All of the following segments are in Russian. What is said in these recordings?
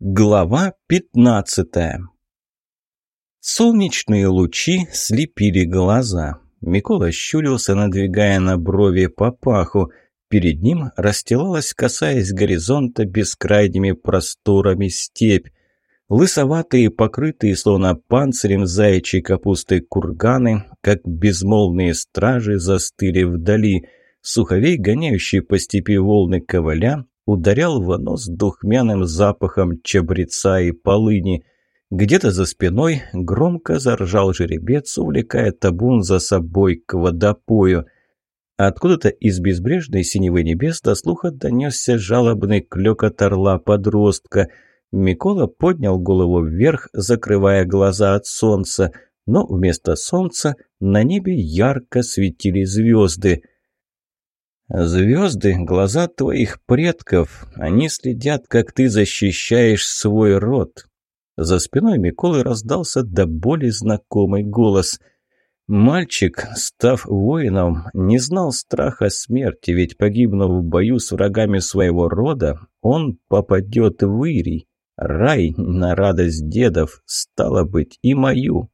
Глава пятнадцатая Солнечные лучи слепили глаза. Микола щурился, надвигая на брови папаху. Перед ним расстилалась, касаясь горизонта, бескрайними просторами степь. Лысоватые, покрытые словно панцирем заячьей капустой курганы, как безмолвные стражи, застыли вдали. Суховей, гоняющий по степи волны коваля, ударял в нос духмяным запахом чабреца и полыни. Где-то за спиной громко заржал жеребец, увлекая табун за собой к водопою. Откуда-то из безбрежной синевы небес до слуха донесся жалобный клёкот орла-подростка. Микола поднял голову вверх, закрывая глаза от солнца, но вместо солнца на небе ярко светили звезды — Звезды — глаза твоих предков. Они следят, как ты защищаешь свой род. За спиной Миколы раздался до боли знакомый голос. Мальчик, став воином, не знал страха смерти, ведь погибнув в бою с врагами своего рода, он попадет в Ирий. Рай на радость дедов, стало быть, и мою.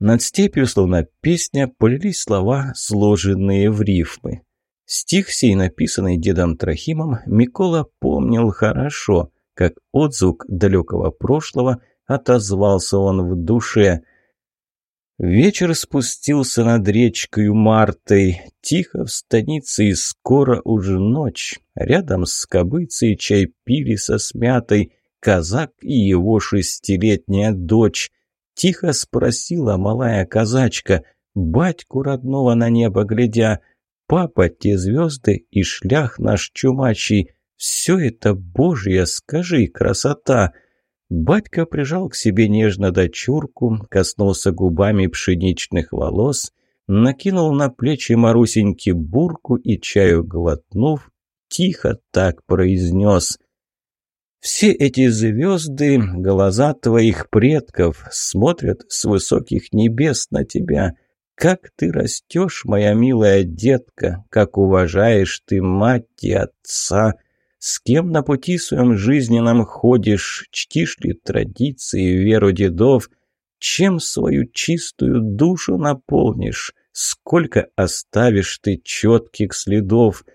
Над степью, словно песня, полились слова, сложенные в рифмы. Стих сей, написанный дедом Трохимом, Микола помнил хорошо, как отзвук далекого прошлого отозвался он в душе. Вечер спустился над речкою Мартой, тихо в станице и скоро уже ночь. Рядом с кобыцей чай пили со смятой казак и его шестилетняя дочь. Тихо спросила малая казачка, батьку родного на небо глядя — папа, те звезды и шлях наш чумачий. Все это Божье, скажи, красота!» Батька прижал к себе нежно дочурку, коснулся губами пшеничных волос, накинул на плечи Марусеньки бурку и чаю глотнув, тихо так произнес. «Все эти звезды — глаза твоих предков, смотрят с высоких небес на тебя». Как ты растешь, моя милая детка, как уважаешь ты мать и отца, с кем на пути своем жизненном ходишь, чтишь ли традиции, веру дедов, чем свою чистую душу наполнишь, сколько оставишь ты четких следов.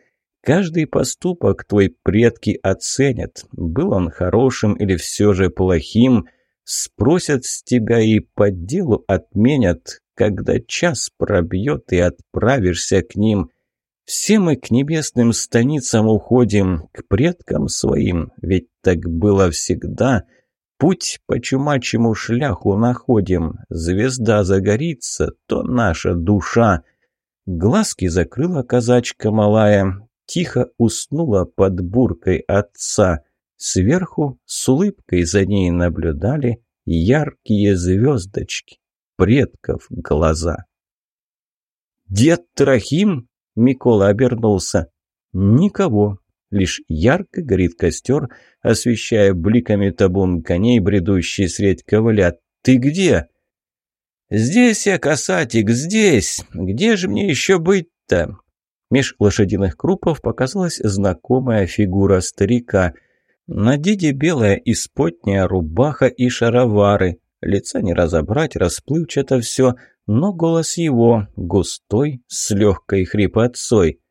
Каждый поступок твой предки оценят, был он хорошим или все же плохим, спросят с тебя и по делу отменят, когда час пробьет и отправишься к ним. Все мы к небесным станицам уходим, к предкам своим, ведь так было всегда. Путь по чумачьему шляху находим, звезда загорится, то наша душа. Глазки закрыла казачка малая, тихо уснула под буркой отца. Сверху с улыбкой за ней наблюдали яркие звездочки предков глаза. «Дед Трохим?» — Микола обернулся. «Никого. Лишь ярко горит костер, освещая бликами табун коней, бредущий средь ковыля. Ты где?» «Здесь я, касатик, здесь! Где же мне еще быть-то?» Меж лошадиных крупов показалась знакомая фигура старика. На деде белая исподняя рубаха и шаровары. Лица не разобрать, расплывчато все, но голос его густой, с легкой хрипотцой.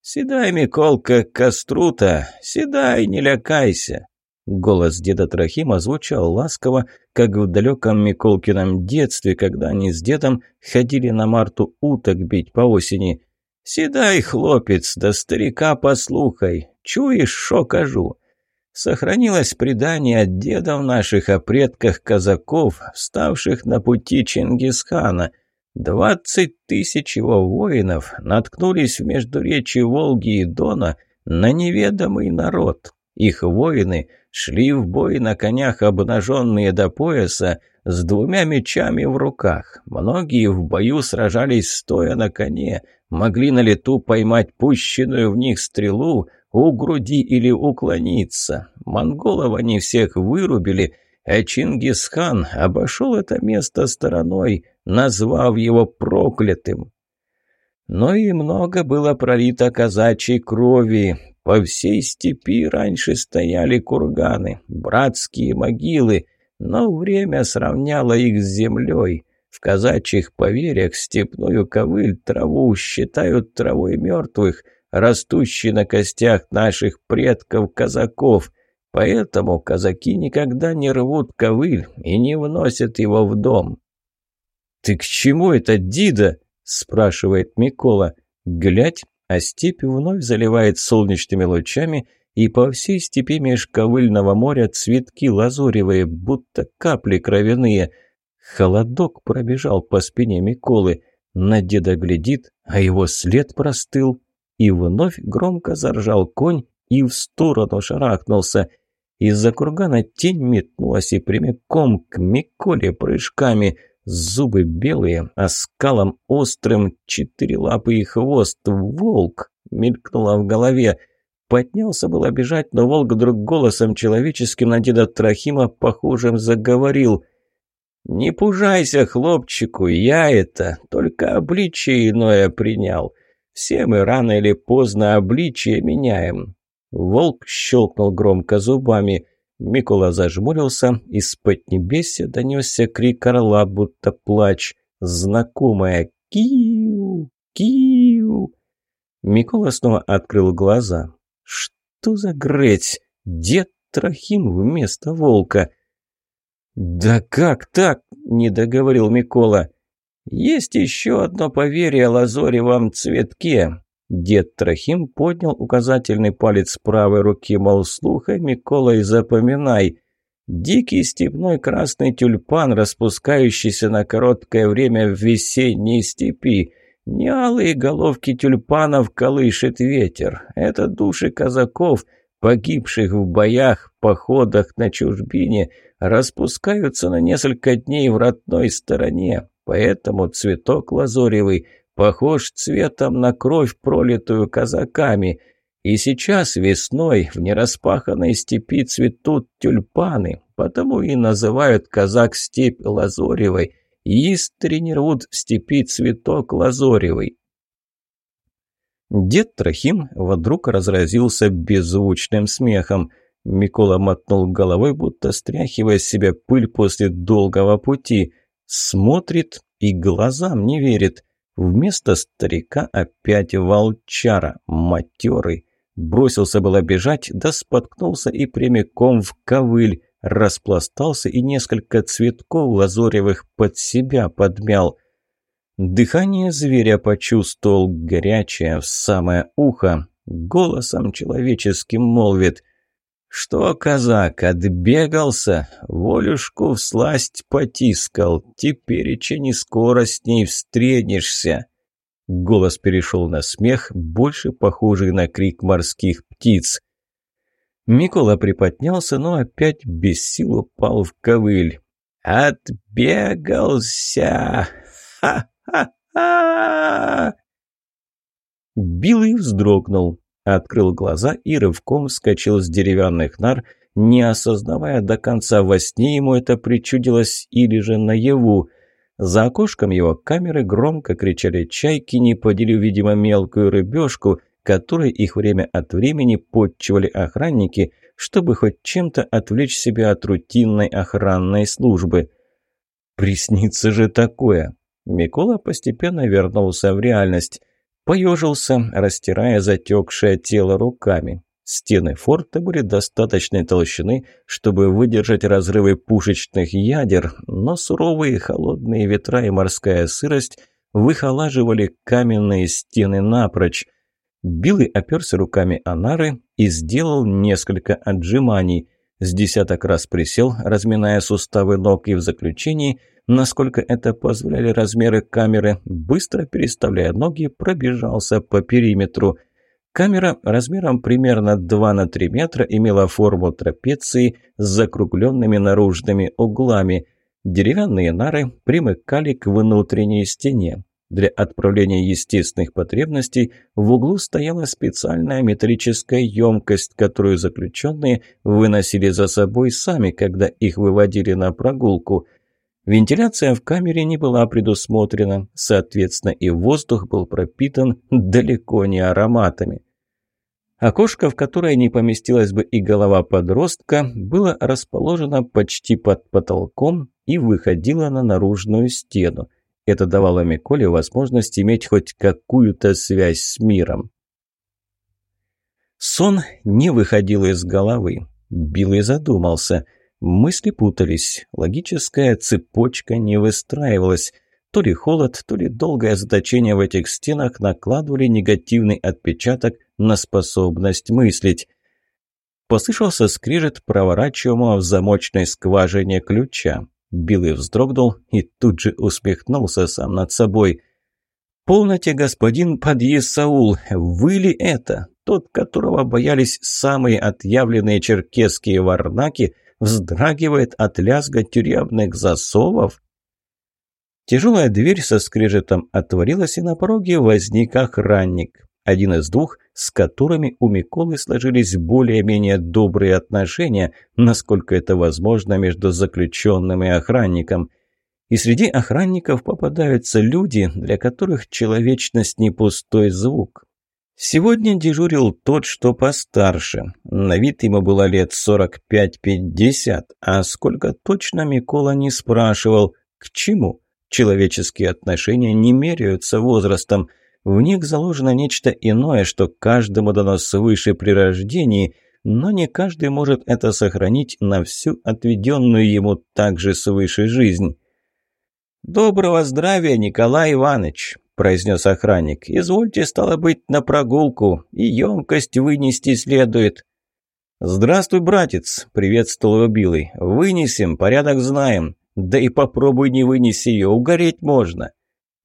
«Седай, Миколка, к! Седай, не лякайся!» Голос деда Трохима звучал ласково, как в далеком Миколкином детстве, когда они с дедом ходили на Марту уток бить по осени. «Седай, хлопец, да старика послухай! Чуешь, шо кажу? Сохранилось предание от дедов наших о предках казаков, вставших на пути Чингисхана. Двадцать тысяч его воинов наткнулись в междуречии Волги и Дона на неведомый народ. Их воины шли в бой на конях, обнаженные до пояса, с двумя мечами в руках. Многие в бою сражались стоя на коне, могли на лету поймать пущенную в них стрелу, у груди или уклониться. Монголов они всех вырубили, а Чингисхан обошел это место стороной, назвав его проклятым. Но и много было пролито казачьей крови. По всей степи раньше стояли курганы, братские могилы, но время сравняло их с землей. В казачьих поверьях степную ковыль траву считают травой мертвых, растущей на костях наших предков-казаков. Поэтому казаки никогда не рвут ковыль и не вносят его в дом. «Ты к чему это, Дида?» – спрашивает Микола. Глядь, а степь вновь заливает солнечными лучами, и по всей степи меж ковыльного моря цветки лазуревые, будто капли кровяные. Холодок пробежал по спине Миколы. На деда глядит, а его след простыл. И вновь громко заржал конь и в сторону шарахнулся. Из-за кургана тень метнулась и прямиком к Миколе прыжками – Зубы белые, а скалом острым, четыре лапы и хвост. Волк! Мелькнуло в голове. Поднялся было бежать, но волк вдруг голосом человеческим на деда Трохима похожим заговорил. «Не пужайся, хлопчику, я это, только обличие иное принял. Все мы рано или поздно обличие меняем». Волк щелкнул громко зубами – Микола зажмурился, из-под небесия донесся крик орла, будто плач. Знакомая «Киу! Киу!» Микола снова открыл глаза. «Что за греть? Дед Трохим вместо волка!» «Да как так?» – не договорил Микола. «Есть еще одно поверье о лазоревом цветке. Дед Трохим поднял указательный палец правой руки, мол, слухай, Микола, и запоминай. Дикий степной красный тюльпан, распускающийся на короткое время в весенней степи. Не алые головки тюльпанов колышет ветер. Это души казаков, погибших в боях, походах на чужбине, распускаются на несколько дней в родной стороне. Поэтому цветок лазоревый – похож цветом на кровь, пролитую казаками. И сейчас весной в нераспаханной степи цветут тюльпаны, потому и называют казак степь лазоревой. Истрени рвут в степи цветок лазоревый. Дед Трохим вдруг разразился беззвучным смехом. Микола мотнул головой, будто стряхивая с себя пыль после долгого пути. Смотрит и глазам не верит. Вместо старика опять волчара, матерый. Бросился было бежать, да споткнулся и прямиком в ковыль, распластался и несколько цветков лазоревых под себя подмял. Дыхание зверя почувствовал горячее в самое ухо, голосом человеческим молвит. «Что, казак, отбегался? Волюшку всласть потискал. Теперь еще не скоро с ней встретишься». Голос перешел на смех, больше похожий на крик морских птиц. Микола приподнялся, но опять без сил упал в ковыль. «Отбегался! Ха-ха-ха!» Билый вздрогнул. Открыл глаза и рывком вскочил с деревянных нар, не осознавая до конца, во сне ему это причудилось или же наяву. За окошком его камеры громко кричали чайки, не поделив, видимо, мелкую рыбешку, которой их время от времени подчивали охранники, чтобы хоть чем-то отвлечь себя от рутинной охранной службы. «Приснится же такое!» Микола постепенно вернулся в реальность. Поежился, растирая затекшее тело руками. Стены форта были достаточной толщины, чтобы выдержать разрывы пушечных ядер, но суровые холодные ветра и морская сырость выхолаживали каменные стены напрочь. Билый оперся руками о нары и сделал несколько отжиманий. С десяток раз присел, разминая суставы ног и в заключении – насколько это позволяли размеры камеры, быстро переставляя ноги, пробежался по периметру. Камера размером примерно 2 на 3 метра имела форму трапеции с закругленными наружными углами. Деревянные нары примыкали к внутренней стене. Для отправления естественных потребностей в углу стояла специальная металлическая емкость, которую заключенные выносили за собой сами, когда их выводили на прогулку – Вентиляция в камере не была предусмотрена, соответственно, и воздух был пропитан далеко не ароматами. Окошко, в которое не поместилась бы и голова подростка, было расположено почти под потолком и выходило на наружную стену. Это давало Миколе возможность иметь хоть какую-то связь с миром. Сон не выходил из головы. Билый задумался. Мысли путались, логическая цепочка не выстраивалась. То ли холод, то ли долгое заточение в этих стенах накладывали негативный отпечаток на способность мыслить. Послышался скрежет проворачиваемого в замочной скважине ключа. Билый вздрогнул и тут же усмехнулся сам над собой. «Полноте, господин Подъесаул, вы ли это? Тот, которого боялись самые отъявленные черкесские варнаки, вздрагивает от лязга тюремных засовов?» Тяжелая дверь со скрежетом отворилась, и на пороге возник охранник. Один из двух, с которыми у Миколы сложились более-менее добрые отношения, насколько это возможно между заключенным и охранником. И среди охранников попадаются люди, для которых человечность не пустой звук. Сегодня дежурил тот, что постарше. На вид ему было лет 45-50, а сколько точно Микола не спрашивал. К чему? Человеческие отношения не меряются возрастом. В них заложено нечто иное, что каждому дано свыше при рождении, но не каждый может это сохранить на всю отведенную ему также свыше жизнь. «Доброго здравия, Николай Иванович!» – произнес охранник. «Извольте, стало быть, на прогулку, и емкость вынести следует». «Здравствуй, братец!» – приветствовал его Билый. «Вынесем, порядок знаем. Да и попробуй не вынеси ее, угореть можно».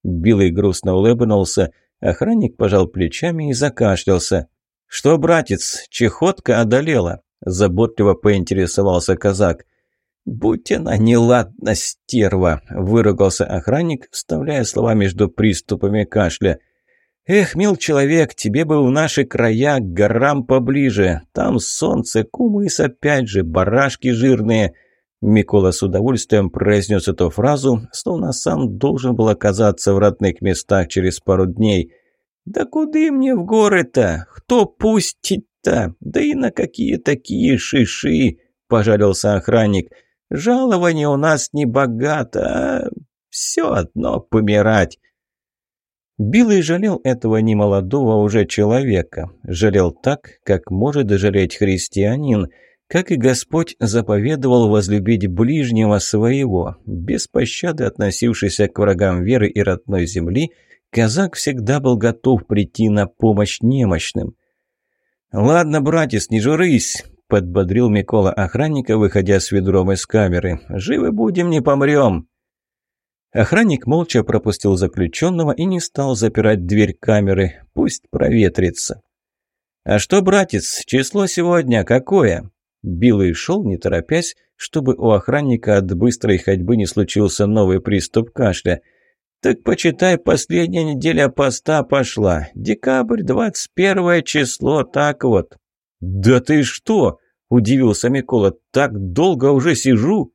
Билый грустно улыбнулся. Охранник пожал плечами и закашлялся. «Что, братец, чехотка одолела?» Заботливо поинтересовался казак. «Будь она неладна, стерва!» – выругался охранник, вставляя слова между приступами кашля. «Эх, мил человек, тебе бы в наши края к горам поближе. Там солнце, кумыс опять же, барашки жирные. Микола с удовольствием произнес эту фразу, словно сам должен был оказаться в родных местах через пару дней. «Да куды мне в горы-то? Кто пустить-то? Да и на какие такие шиши?» – пожалился охранник. «Жалование у нас не богато, а все одно помирать». Билый жалел этого немолодого уже человека. Жалел так, как может жалеть христианин – как и Господь заповедовал возлюбить ближнего своего, без пощады относившийся к врагам веры и родной земли, казак всегда был готов прийти на помощь немощным. «Ладно, братец, не журись», — подбодрил Микола охранника, выходя с ведром из камеры. «Живы будем, не помрем». Охранник молча пропустил заключенного и не стал запирать дверь камеры. Пусть проветрится. «А что, братец, число сегодня какое?» Билый шел, не торопясь, чтобы у охранника от быстрой ходьбы не случился новый приступ кашля. «Так почитай, последняя неделя поста пошла. Декабрь, двадцать первое число, так вот». «Да ты что?» – удивился Микола. «Так долго уже сижу?»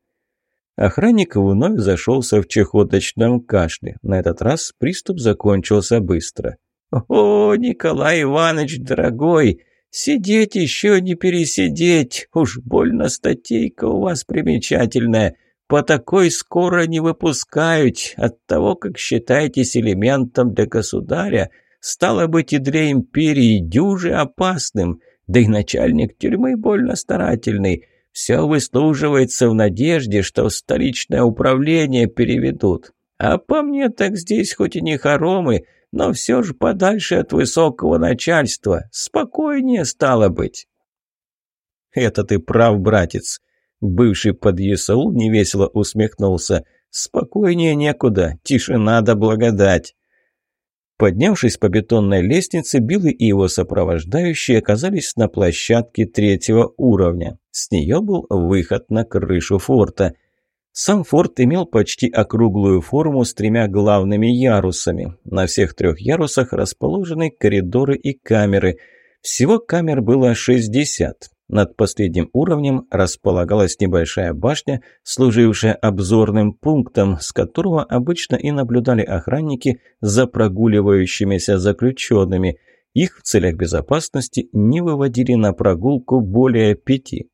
Охранник вновь зашелся в чехоточном кашле. На этот раз приступ закончился быстро. «О, Николай Иванович, дорогой!» Сидеть еще не пересидеть. Уж больно статейка у вас примечательная. По такой скоро не выпускают. От того, как считаетесь элементом для государя, стало быть и для империи дюже опасным. Да и начальник тюрьмы больно старательный. Все выслуживается в надежде, что в столичное управление переведут. А по мне так здесь хоть и не хоромы, но все же подальше от высокого начальства. Спокойнее стало быть. «Это ты прав, братец!» Бывший подъясаул невесело усмехнулся. «Спокойнее некуда, тишина да благодать!» Поднявшись по бетонной лестнице, Билли и его сопровождающие оказались на площадке третьего уровня. С нее был выход на крышу форта – сам форт имел почти округлую форму с тремя главными ярусами. На всех трех ярусах расположены коридоры и камеры. Всего камер было 60. Над последним уровнем располагалась небольшая башня, служившая обзорным пунктом, с которого обычно и наблюдали охранники за прогуливающимися заключенными. Их в целях безопасности не выводили на прогулку более пяти.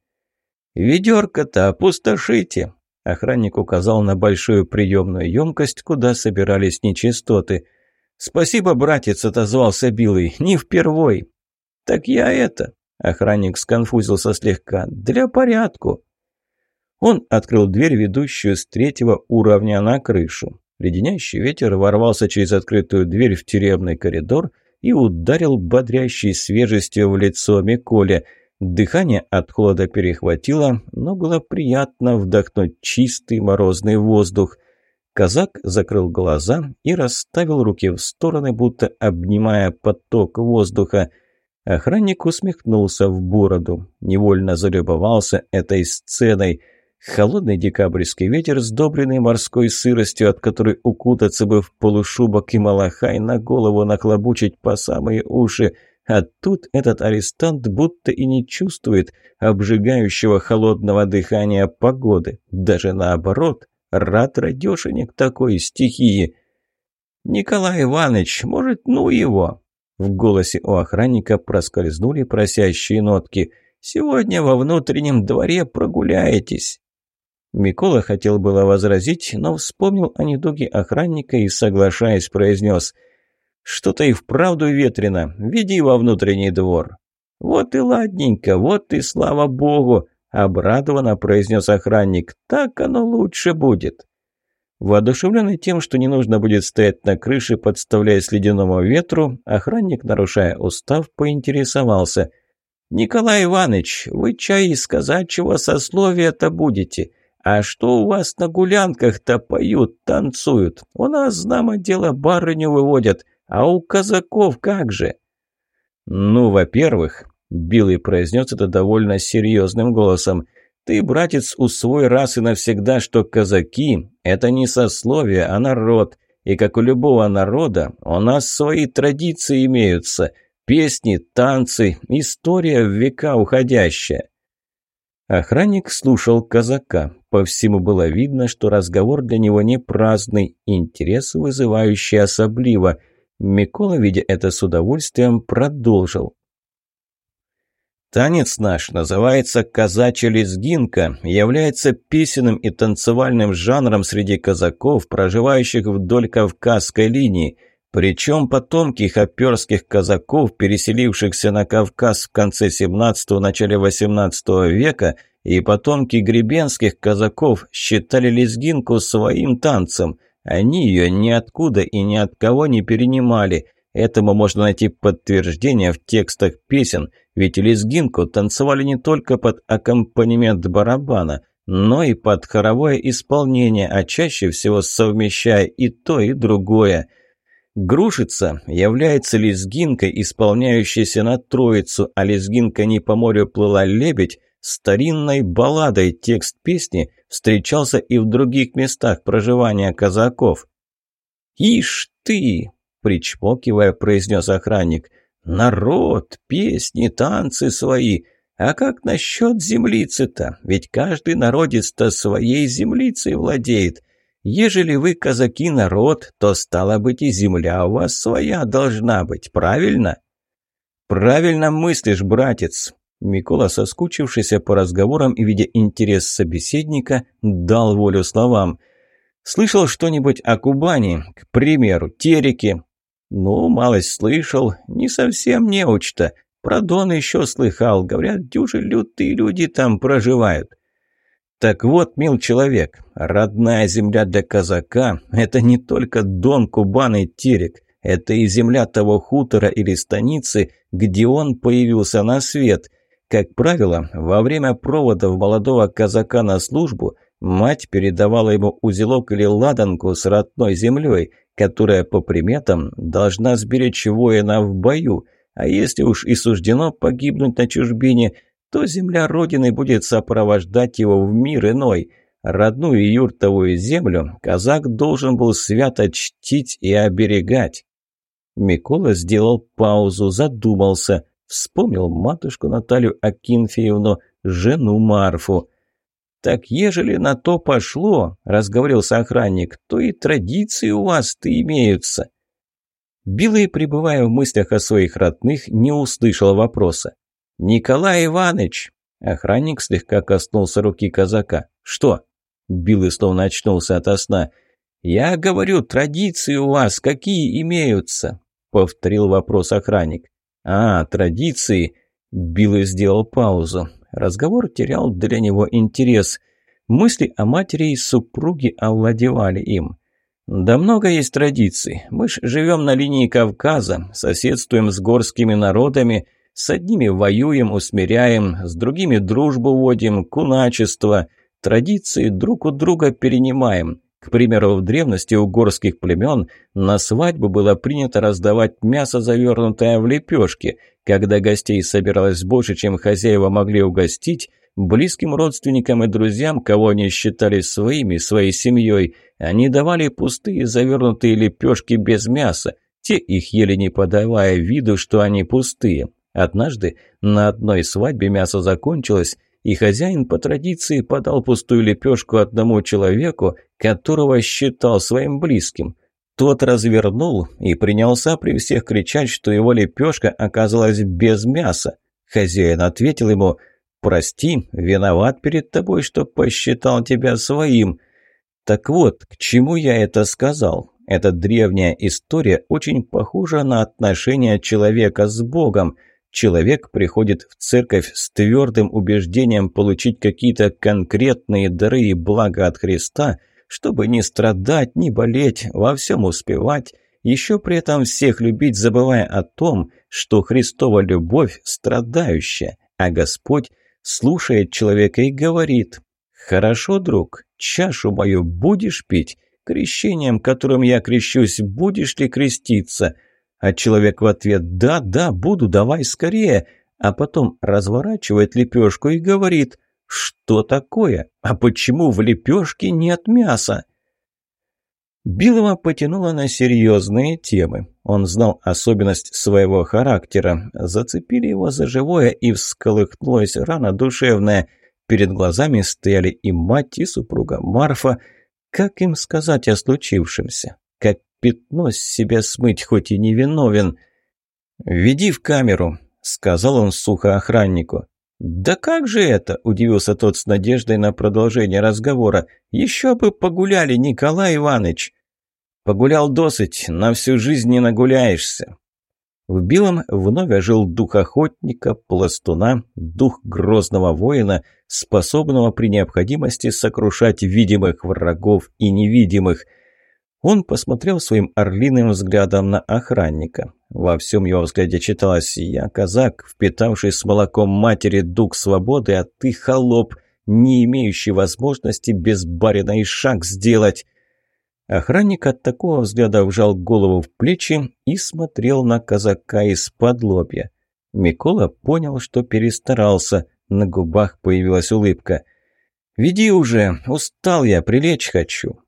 «Ведерко-то опустошите!» Охранник указал на большую приемную емкость, куда собирались нечистоты. «Спасибо, братец», — отозвался Билый, — «не впервой». «Так я это...» — охранник сконфузился слегка. «Для порядку». Он открыл дверь, ведущую с третьего уровня на крышу. Леденящий ветер ворвался через открытую дверь в тюремный коридор и ударил бодрящей свежестью в лицо Миколе — Дыхание от холода перехватило, но было приятно вдохнуть чистый морозный воздух. Казак закрыл глаза и расставил руки в стороны, будто обнимая поток воздуха. Охранник усмехнулся в бороду, невольно залюбовался этой сценой. Холодный декабрьский ветер, сдобренный морской сыростью, от которой укутаться бы в полушубок и малахай, на голову нахлобучить по самые уши — а тут этот арестант будто и не чувствует обжигающего холодного дыхания погоды. Даже наоборот, рад радешенек такой стихии. «Николай Иванович, может, ну его?» В голосе у охранника проскользнули просящие нотки. «Сегодня во внутреннем дворе прогуляетесь». Микола хотел было возразить, но вспомнил о недуге охранника и, соглашаясь, произнес – что-то и вправду ветрено. Веди во внутренний двор. Вот и ладненько, вот и слава богу, обрадованно произнес охранник. Так оно лучше будет. Воодушевленный тем, что не нужно будет стоять на крыше, подставляясь ледяному ветру, охранник, нарушая устав, поинтересовался. «Николай Иванович, вы чай из казачьего сословия-то будете. А что у вас на гулянках-то поют, танцуют? У нас, знамо дело, барыню выводят. А у казаков как же?» «Ну, во-первых», — Билый произнес это довольно серьезным голосом, «ты, братец, усвой раз и навсегда, что казаки — это не сословие, а народ, и как у любого народа у нас свои традиции имеются, песни, танцы, история в века уходящая». Охранник слушал казака. По всему было видно, что разговор для него не праздный, интерес вызывающий особливо — Микола, видя это с удовольствием, продолжил. Танец наш называется «Казачья лезгинка», является песенным и танцевальным жанром среди казаков, проживающих вдоль Кавказской линии. Причем потомки хоперских казаков, переселившихся на Кавказ в конце 17-го, начале 18 века, и потомки гребенских казаков считали лезгинку своим танцем. Они ее ниоткуда и ни от кого не перенимали. Этому можно найти подтверждение в текстах песен, ведь лезгинку танцевали не только под аккомпанемент барабана, но и под хоровое исполнение, а чаще всего совмещая и то, и другое. Грушица является лезгинкой, исполняющейся на троицу, а лезгинка «Не по морю плыла лебедь» старинной балладой текст песни встречался и в других местах проживания казаков. «Ишь ты!» – причмокивая, произнес охранник. «Народ, песни, танцы свои. А как насчет землицы-то? Ведь каждый народец-то своей землицей владеет. Ежели вы, казаки, народ, то, стало быть, и земля у вас своя должна быть, правильно?» «Правильно мыслишь, братец. Микола, соскучившийся по разговорам и видя интерес собеседника, дал волю словам. «Слышал что-нибудь о Кубани? К примеру, Тереке?» «Ну, малость слышал. Не совсем неучто. Про Дон еще слыхал. Говорят, дюжи лютые люди там проживают». «Так вот, мил человек, родная земля для казака – это не только Дон, Кубан и Терек. Это и земля того хутора или станицы, где он появился на свет – как правило, во время проводов молодого казака на службу мать передавала ему узелок или ладанку с родной землей, которая, по приметам, должна сберечь воина в бою, а если уж и суждено погибнуть на чужбине, то земля Родины будет сопровождать его в мир иной. Родную юртовую землю казак должен был свято чтить и оберегать. Микола сделал паузу, задумался – Вспомнил матушку Наталью Акинфеевну, жену Марфу. «Так ежели на то пошло, — разговорился охранник, — то и традиции у вас-то имеются». Билый, пребывая в мыслях о своих родных, не услышал вопроса. «Николай Иванович!» Охранник слегка коснулся руки казака. «Что?» Билый словно очнулся ото сна. «Я говорю, традиции у вас какие имеются?» Повторил вопрос охранник. «А, традиции!» Билый сделал паузу. Разговор терял для него интерес. Мысли о матери и супруге овладевали им. «Да много есть традиций. Мы ж живем на линии Кавказа, соседствуем с горскими народами, с одними воюем, усмиряем, с другими дружбу водим, куначество. Традиции друг у друга перенимаем. К примеру, в древности у горских племен на свадьбу было принято раздавать мясо, завернутое в лепешки. Когда гостей собиралось больше, чем хозяева могли угостить, близким родственникам и друзьям, кого они считали своими, своей семьей – они давали пустые завернутые лепешки без мяса. Те их ели не подавая виду, что они пустые. Однажды на одной свадьбе мясо закончилось, и хозяин по традиции подал пустую лепешку одному человеку, которого считал своим близким. Тот развернул и принялся при всех кричать, что его лепешка оказалась без мяса. Хозяин ответил ему «Прости, виноват перед тобой, что посчитал тебя своим». Так вот, к чему я это сказал? Эта древняя история очень похожа на отношения человека с Богом. Человек приходит в церковь с твердым убеждением получить какие-то конкретные дары и блага от Христа, чтобы не страдать, не болеть, во всем успевать, еще при этом всех любить, забывая о том, что Христова любовь страдающая, а Господь слушает человека и говорит «Хорошо, друг, чашу мою будешь пить? Крещением, которым я крещусь, будешь ли креститься?» А человек в ответ «Да, да, буду, давай скорее!» А потом разворачивает лепешку и говорит «Что такое? А почему в лепешке нет мяса?» Билова потянуло на серьезные темы. Он знал особенность своего характера. Зацепили его за живое, и всколыхнулась рана душевная – Перед глазами стояли и мать, и супруга Марфа. Как им сказать о случившемся? Пятно с себя смыть, хоть и невиновен? «Веди в камеру», — сказал он сухо охраннику. «Да как же это?» – удивился тот с надеждой на продолжение разговора. «Еще бы погуляли, Николай Иванович!» «Погулял досыть, на всю жизнь не нагуляешься. В Билом вновь ожил дух охотника, пластуна, дух грозного воина, способного при необходимости сокрушать видимых врагов и невидимых. Он посмотрел своим орлиным взглядом на охранника. Во всем его взгляде читалось «Я казак, впитавший с молоком матери дух свободы, а ты холоп, не имеющий возможности без барина и шаг сделать». Охранник от такого взгляда вжал голову в плечи и смотрел на казака из-под лобья. Микола понял, что перестарался, на губах появилась улыбка. «Веди уже, устал я, прилечь хочу».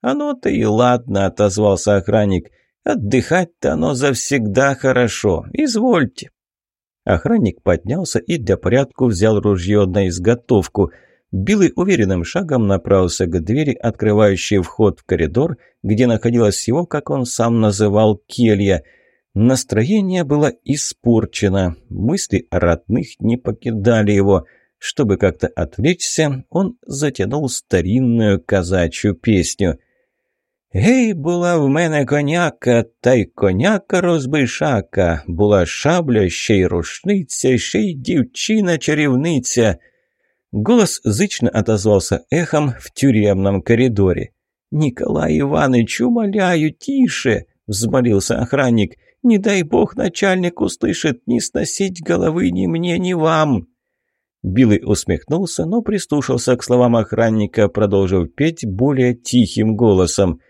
«Оно-то и ладно», — отозвался охранник. «Отдыхать-то оно завсегда хорошо. Извольте». Охранник поднялся и для порядку взял ружье на изготовку — Билый уверенным шагом направился к двери, открывающей вход в коридор, где находилась его, как он сам называл, келья. Настроение было испорчено, мысли родных не покидали его. Чтобы как-то отвлечься, он затянул старинную казачью песню. «Гей, була в мене коняка, та й коняка розбишака, була шабля, ще й рушниця, ще й дівчина чарівниця». Голос зычно отозвался эхом в тюремном коридоре. «Николай Иванович, умоляю, тише!» – взмолился охранник. «Не дай бог начальник услышит, не сносить головы ни мне, ни вам!» Билый усмехнулся, но прислушался к словам охранника, продолжив петь более тихим голосом.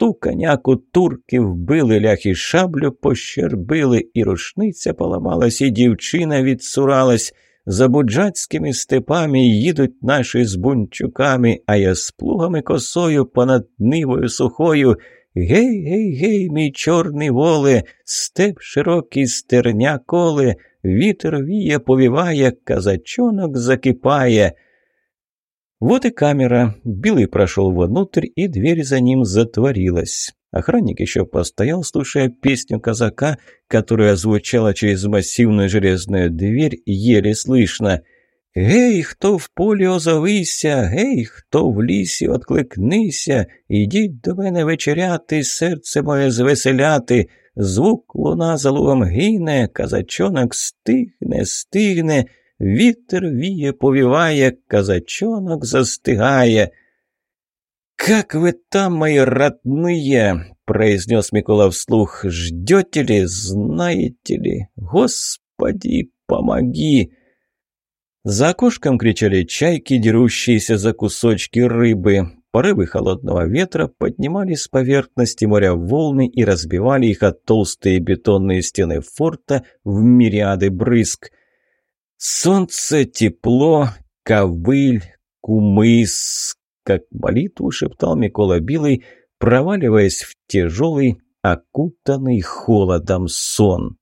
Ту коняку турки вбили ляхи шаблю, пощербили, і рушниця поламалась, і дівчина відсуралась – за буджацькими степами їдуть наші з бунчуками, а я з плугами косою понад нивою сухою. Гей, гей, гей, мій чорний воле, степ широкий стерня коле, вітер віє, повіває, казачонок закипає. Вот и камера. Билый прошел внутрь, и дверь за ним затворилась. Охранник еще постоял, слушая песню казака, которая звучала через массивную железную дверь, еле слышно. «Ей, хто в полі озовися, гей, хто в лісі откликнися, ідіть до мене вечеряти, серце моє звеселяти, звук луна за лугом гине, казачонок стигне, стигне, вітер віє, повіває, казачонок застигає». «Как вы там, мои родные?» – произнес Микола вслух. «Ждете ли, знаете ли? Господи, помоги!» За окошком кричали чайки, дерущиеся за кусочки рыбы. Порывы холодного ветра поднимали с поверхности моря волны и разбивали их от толстые бетонные стены форта в мириады брызг. Солнце, тепло, ковыль, кумыс, как молитву шептал Микола Билый, проваливаясь в тяжелый, окутанный холодом сон.